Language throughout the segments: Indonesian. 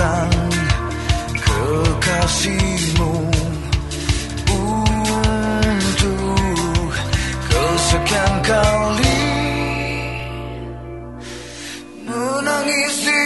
tentang kekasihmu untuk kesekian kali menangis di.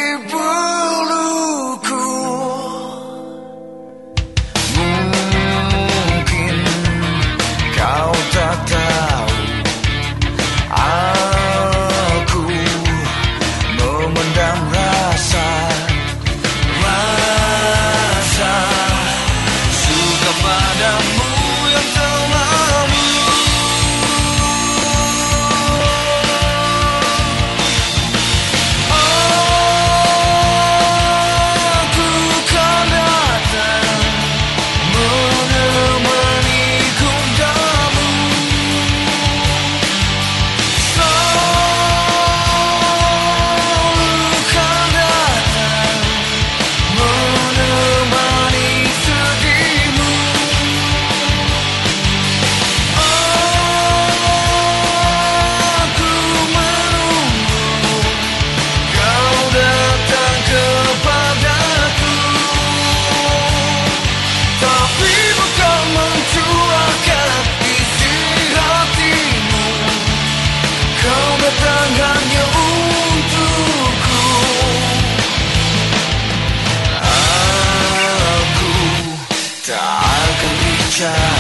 culture